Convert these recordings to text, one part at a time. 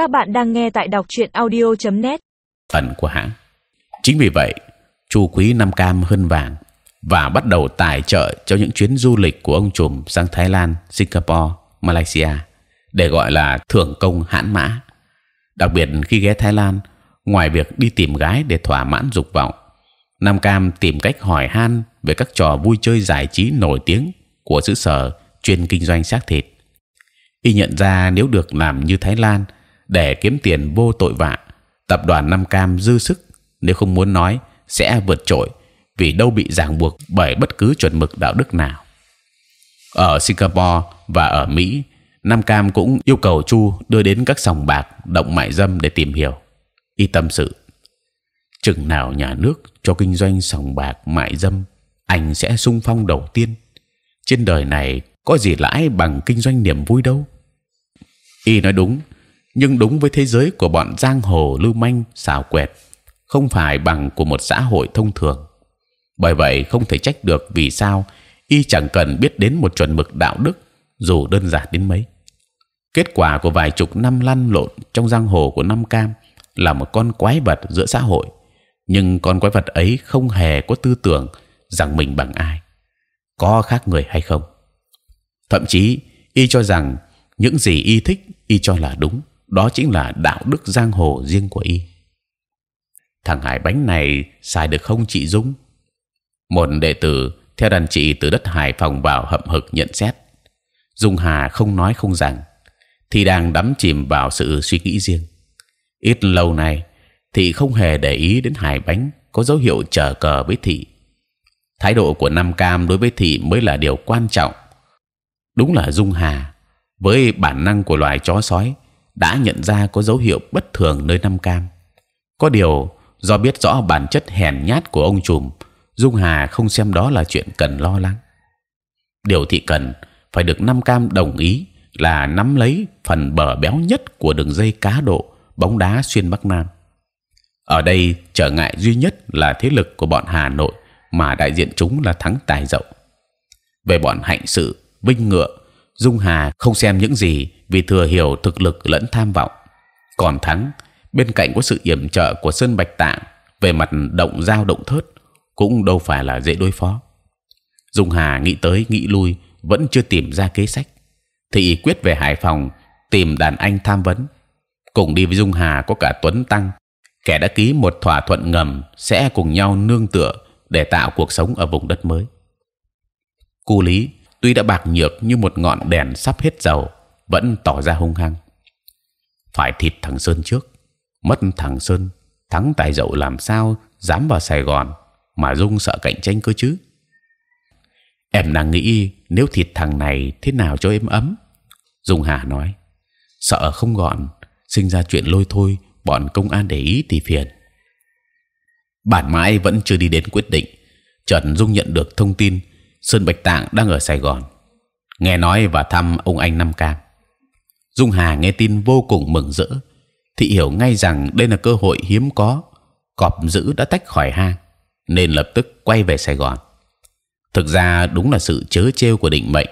Các bạn đang nghe tại đọc truyện audio.net. Phần của hãng. Chính vì vậy, Chu Quý Nam Cam hơn vàng và bắt đầu tài trợ cho những chuyến du lịch của ông trùm sang Thái Lan, Singapore, Malaysia để gọi là thưởng công hãn mã. Đặc biệt khi ghé Thái Lan, ngoài việc đi tìm gái để thỏa mãn dục vọng, Nam Cam tìm cách hỏi han về các trò vui chơi giải trí nổi tiếng của xứ sở chuyên kinh doanh xác thịt. Y nhận ra nếu được làm như Thái Lan để kiếm tiền vô tội vạ, tập đoàn Nam Cam dư sức nếu không muốn nói sẽ vượt trội vì đâu bị ràng buộc bởi bất cứ chuẩn mực đạo đức nào. Ở Singapore và ở Mỹ, Nam Cam cũng yêu cầu Chu đưa đến các sòng bạc động mại dâm để tìm hiểu. Y tâm sự, chừng nào nhà nước cho kinh doanh sòng bạc mại dâm, anh sẽ sung phong đầu tiên. Trên đời này có gì lãi bằng kinh doanh niềm vui đâu. Y nói đúng, nhưng đúng với thế giới của bọn giang hồ lưu manh xảo quyệt, không phải bằng của một xã hội thông thường. Bởi vậy không thể trách được vì sao y chẳng cần biết đến một chuẩn mực đạo đức dù đơn giản đến mấy. Kết quả của vài chục năm lăn lộn trong giang hồ của Nam Cam là một con quái vật giữa xã hội, nhưng con quái vật ấy không hề có tư tưởng rằng mình bằng ai, có khác người hay không. Thậm chí y cho rằng những gì y thích y cho là đúng, đó chính là đạo đức giang hồ riêng của y. Thằng Hải bánh này xài được không chị Dung? Một đệ tử theo đàn chị từ đất Hải Phòng vào hậm hực nhận xét. Dung Hà không nói không rằng, thì đang đắm chìm vào sự suy nghĩ riêng. Ít lâu nay, thị không hề để ý đến Hải bánh có dấu hiệu chờ cờ với thị. Thái độ của Nam Cam đối với thị mới là điều quan trọng. Đúng là Dung Hà với bản năng của loài chó sói đã nhận ra có dấu hiệu bất thường nơi Nam Cam. Có điều do biết rõ bản chất hèn nhát của ông trùm, Dung Hà không xem đó là chuyện cần lo lắng. Điều thị cần phải được Nam Cam đồng ý là nắm lấy phần bờ béo nhất của đường dây cá độ bóng đá xuyên Bắc Nam. Ở đây trở ngại duy nhất là thế lực của bọn Hà Nội mà đại diện chúng là thắng tài dậu. Về bọn hạnh sự, vinh ngựa, Dung Hà không xem những gì vì thừa hiểu thực lực lẫn tham vọng. Còn thắng bên cạnh có sự yểm trợ của Sơn Bạch Tạng về mặt động giao động thớt cũng đâu phải là dễ đối phó. Dung Hà nghĩ tới nghĩ lui vẫn chưa tìm ra kế sách, thì quyết về Hải Phòng tìm đàn anh tham vấn. Cùng đi với Dung Hà có cả Tuấn Tăng, kẻ đã ký một thỏa thuận ngầm sẽ cùng nhau nương tựa để tạo cuộc sống ở vùng đất mới. Cu Lý tuy đã bạc nhược như một ngọn đèn sắp hết dầu, vẫn tỏ ra hung hăng. Phải thịt thằng Sơn trước, mất thằng Sơn, thắng tài dậu làm sao dám vào Sài Gòn mà dung sợ cạnh tranh cơ chứ? Em đang nghĩ nếu thịt thằng này thế nào cho êm ấm? Dung Hà nói, sợ không gọn, sinh ra chuyện lôi thôi, bọn công an để ý thì phiền. Bản mãi vẫn chưa đi đến quyết định. Trần Dung nhận được thông tin Sơn Bạch Tạng đang ở Sài Gòn, nghe nói và thăm ông anh Nam Cam. Dung Hà nghe tin vô cùng mừng rỡ, thị hiểu ngay rằng đây là cơ hội hiếm có. Cọp dữ đã tách khỏi hang, nên lập tức quay về Sài Gòn. Thực ra đúng là sự chớ trêu của định mệnh.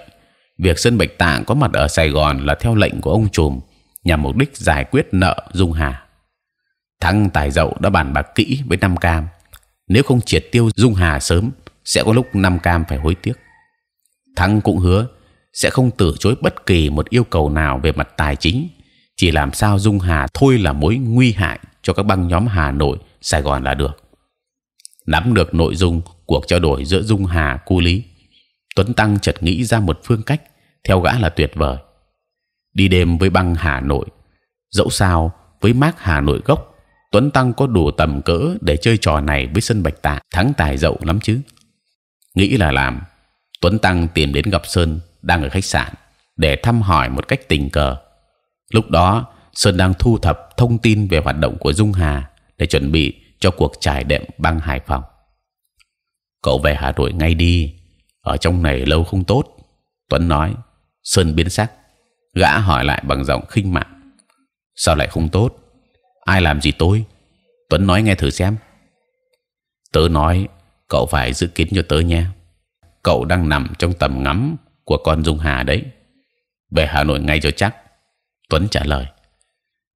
Việc Sơn Bạch Tạng có mặt ở Sài Gòn là theo lệnh của ông trùm nhằm mục đích giải quyết nợ Dung Hà. Thắng Tài Dậu đã bàn bạc kỹ với Nam Cam, nếu không triệt tiêu Dung Hà sớm, sẽ có lúc Nam Cam phải hối tiếc. Thắng cũng hứa sẽ không từ chối bất kỳ một yêu cầu nào về mặt tài chính, chỉ làm sao Dung Hà thôi là mối nguy hại cho các băng nhóm Hà Nội, Sài Gòn là được. Nắm được nội dung cuộc trao đổi giữa Dung Hà, Cu Lý, Tuấn Tăng chợt nghĩ ra một phương cách theo gã là tuyệt vời. Đi đêm với băng Hà Nội, dẫu sao với mác Hà Nội gốc, Tuấn Tăng có đủ tầm cỡ để chơi trò này với sân bạch tạ thắng tài dậu lắm chứ. Nghĩ là làm, Tuấn Tăng tìm đến gặp Sơn đang ở khách sạn để thăm hỏi một cách tình cờ. Lúc đó Sơn đang thu thập thông tin về hoạt động của Dung Hà để chuẩn bị cho cuộc trải đệm băng Hải Phòng. Cậu về Hà Nội ngay đi, ở trong này lâu không tốt. Tuấn nói. Sơn biến sắc, gã hỏi lại bằng giọng khinh mạn. Sao lại không tốt? Ai làm gì tôi? Tuấn nói nghe thử xem. Tớ nói, cậu phải giữ kín cho tớ nhé. Cậu đang nằm trong tầm ngắm của con Dung Hà đấy. Về Hà Nội ngay cho chắc. Tuấn trả lời.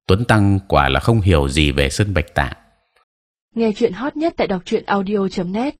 Tuấn Tăng quả là không hiểu gì về sân Bạch Tạng. Nghe chuyện hot nhất tại đọc truyện audio.net